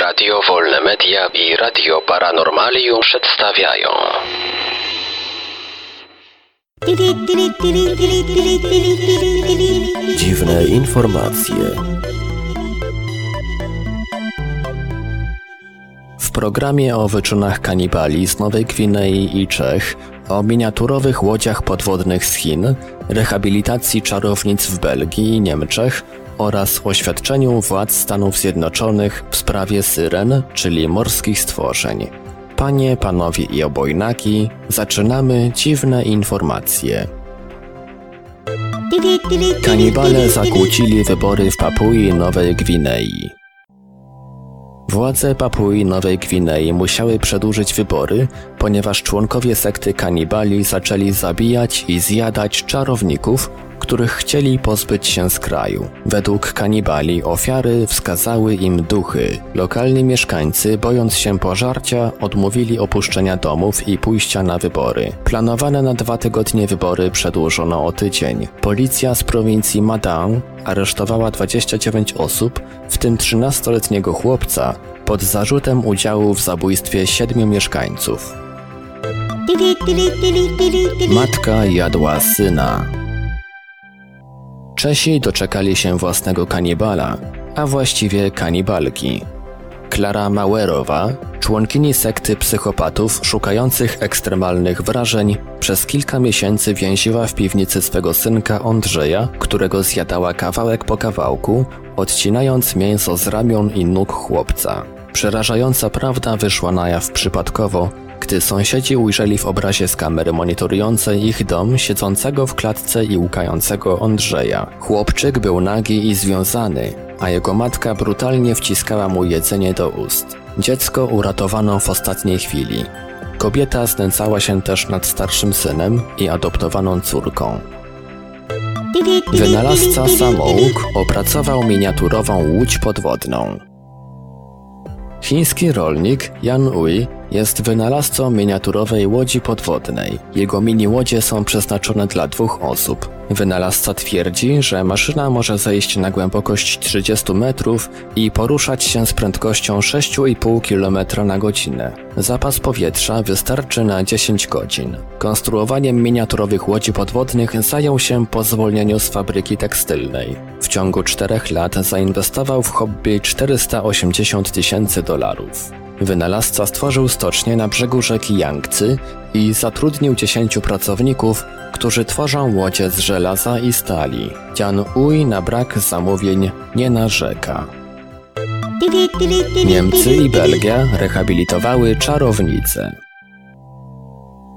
Radio Wolne Media i Radio Paranormalium przedstawiają Dziwne informacje. W programie o wyczynach kanibali z Nowej Gwinei i Czech, o miniaturowych łodziach podwodnych z Chin, rehabilitacji czarownic w Belgii i Niemczech oraz oświadczeniu władz Stanów Zjednoczonych w sprawie syren, czyli morskich stworzeń. Panie, panowie i obojnaki, zaczynamy dziwne informacje. Kanibale zakłócili wybory w Papui Nowej Gwinei. Władze Papui Nowej Gwinei musiały przedłużyć wybory, ponieważ członkowie sekty kanibali zaczęli zabijać i zjadać czarowników, których chcieli pozbyć się z kraju. Według kanibali ofiary wskazały im duchy. Lokalni mieszkańcy, bojąc się pożarcia, odmówili opuszczenia domów i pójścia na wybory. Planowane na dwa tygodnie wybory przedłużono o tydzień. Policja z prowincji Madang aresztowała 29 osób, w tym 13-letniego chłopca, pod zarzutem udziału w zabójstwie siedmiu mieszkańców. Matka jadła syna. Czesi doczekali się własnego kanibala, a właściwie kanibalki. Klara Mauerowa, członkini sekty psychopatów szukających ekstremalnych wrażeń, przez kilka miesięcy więziła w piwnicy swego synka Andrzeja, którego zjadała kawałek po kawałku, odcinając mięso z ramion i nóg chłopca. Przerażająca prawda wyszła na jaw przypadkowo, gdy sąsiedzi ujrzeli w obrazie z kamery monitorującej ich dom siedzącego w klatce i łukającego Andrzeja. Chłopczyk był nagi i związany, a jego matka brutalnie wciskała mu jedzenie do ust. Dziecko uratowano w ostatniej chwili. Kobieta znęcała się też nad starszym synem i adoptowaną córką. Wynalazca samouk opracował miniaturową łódź podwodną. Chiński rolnik Yan Ui jest wynalazcą miniaturowej łodzi podwodnej. Jego mini łodzie są przeznaczone dla dwóch osób. Wynalazca twierdzi, że maszyna może zejść na głębokość 30 metrów i poruszać się z prędkością 6,5 km na godzinę. Zapas powietrza wystarczy na 10 godzin. Konstruowaniem miniaturowych łodzi podwodnych zajął się po zwolnieniu z fabryki tekstylnej. W ciągu czterech lat zainwestował w hobby 480 tysięcy dolarów. Wynalazca stworzył stocznię na brzegu rzeki Yangtze i zatrudnił 10 pracowników, którzy tworzą łodzie z żelaza i stali. Tian Ui na brak zamówień nie narzeka. Niemcy i Belgia rehabilitowały czarownice.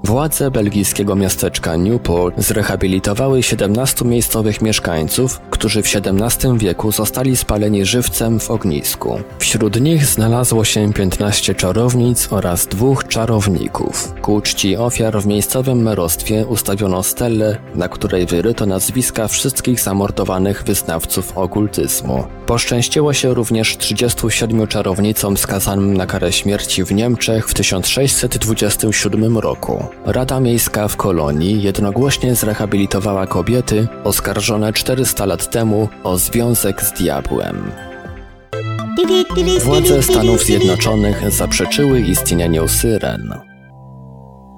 Władze belgijskiego miasteczka Newport zrehabilitowały 17 miejscowych mieszkańców, którzy w XVII wieku zostali spaleni żywcem w ognisku. Wśród nich znalazło się 15 czarownic oraz dwóch czarowników. Ku czci ofiar w miejscowym merostwie ustawiono stelę, na której wyryto nazwiska wszystkich zamordowanych wyznawców okultyzmu. Poszczęściło się również 37 czarownicom skazanym na karę śmierci w Niemczech w 1627 roku. Rada Miejska w Kolonii jednogłośnie zrehabilitowała kobiety oskarżone 400 lat temu o związek z diabłem. Władze Stanów Zjednoczonych zaprzeczyły istnieniu syren.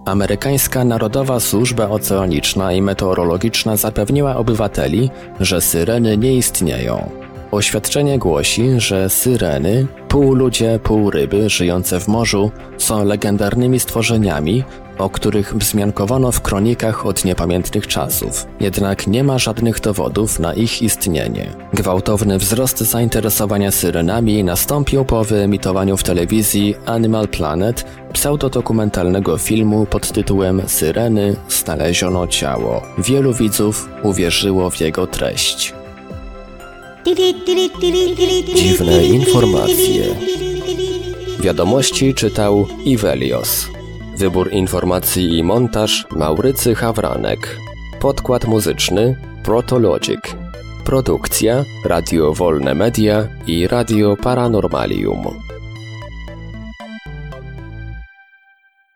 Amerykańska Narodowa Służba Oceaniczna i Meteorologiczna zapewniła obywateli, że syreny nie istnieją. Oświadczenie głosi, że syreny, pół ludzie, pół ryby żyjące w morzu, są legendarnymi stworzeniami, o których wzmiankowano w kronikach od niepamiętnych czasów. Jednak nie ma żadnych dowodów na ich istnienie. Gwałtowny wzrost zainteresowania syrenami nastąpił po wyemitowaniu w telewizji Animal Planet pseudodokumentalnego filmu pod tytułem Syreny znaleziono ciało. Wielu widzów uwierzyło w jego treść. Dziwne informacje. Wiadomości czytał Ivelios. Wybór informacji i montaż Maurycy Hawranek. Podkład muzyczny Protologic. Produkcja Radio Wolne Media i Radio Paranormalium.